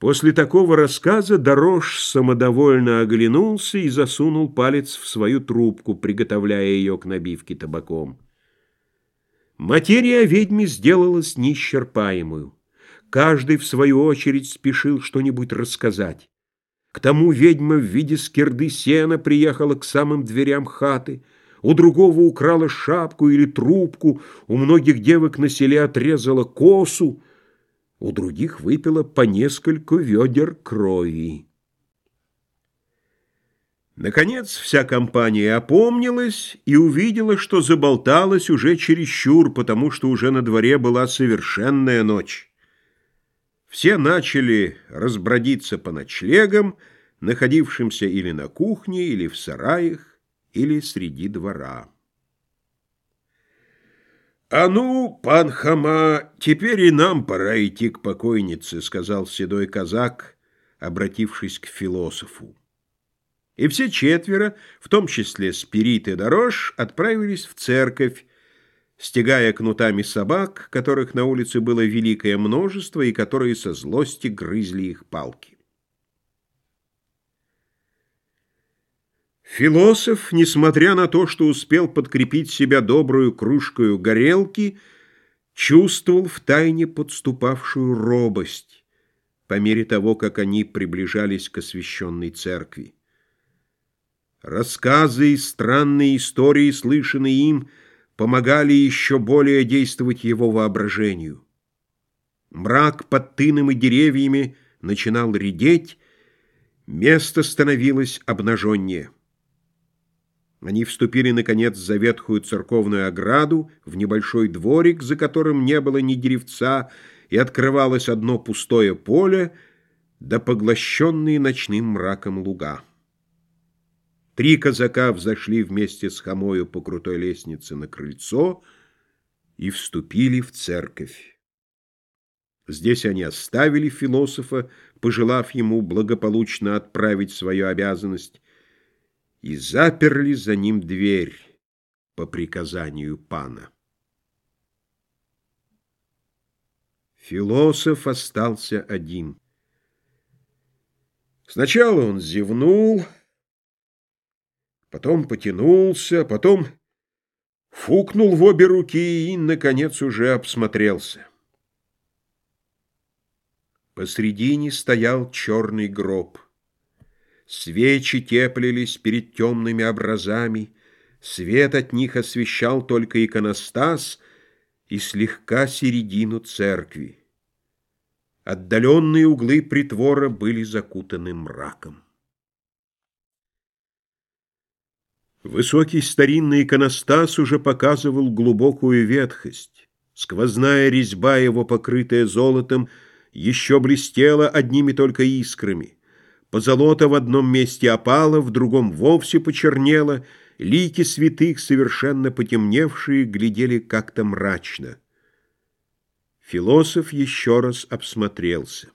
После такого рассказа Дорож самодовольно оглянулся и засунул палец в свою трубку, приготовляя ее к набивке табаком. Материя о ведьме сделалась неисчерпаемую. Каждый, в свою очередь, спешил что-нибудь рассказать. К тому ведьма в виде скирды сена приехала к самым дверям хаты, у другого украла шапку или трубку, у многих девок на селе отрезала косу, у других выпила по нескольку ведер крови. Наконец вся компания опомнилась и увидела, что заболталась уже чересчур, потому что уже на дворе была совершенная ночь. Все начали разбродиться по ночлегам, находившимся или на кухне, или в сараях, или среди двора. «А ну, пан Хама, теперь и нам пора идти к покойнице», — сказал седой казак, обратившись к философу. И все четверо, в том числе Спирит и Дорож, отправились в церковь, стегая кнутами собак, которых на улице было великое множество и которые со злости грызли их палки. Философ, несмотря на то, что успел подкрепить себя добрую кружкою горелки, чувствовал втайне подступавшую робость по мере того, как они приближались к освященной церкви. Рассказы и странные истории, слышанные им, помогали еще более действовать его воображению. Мрак под тыном и деревьями начинал редеть, место становилось обнаженнее. Они вступили, наконец, за ветхую церковную ограду, в небольшой дворик, за которым не было ни деревца, и открывалось одно пустое поле, да поглощенные ночным мраком луга. Три казака взошли вместе с хомою по крутой лестнице на крыльцо и вступили в церковь. Здесь они оставили философа, пожелав ему благополучно отправить свою обязанность, и заперли за ним дверь по приказанию пана. Философ остался один. Сначала он зевнул, потом потянулся, потом фукнул в обе руки и, наконец, уже обсмотрелся. Посредине стоял черный гроб. Свечи теплились перед темными образами, Свет от них освещал только иконостас И слегка середину церкви. Отдаленные углы притвора были закутаны мраком. Высокий старинный иконостас уже показывал глубокую ветхость. Сквозная резьба его, покрытая золотом, еще блестела одними только искрами. Позолота в одном месте опала, в другом вовсе почернела, лики святых, совершенно потемневшие, глядели как-то мрачно. Философ еще раз обсмотрелся.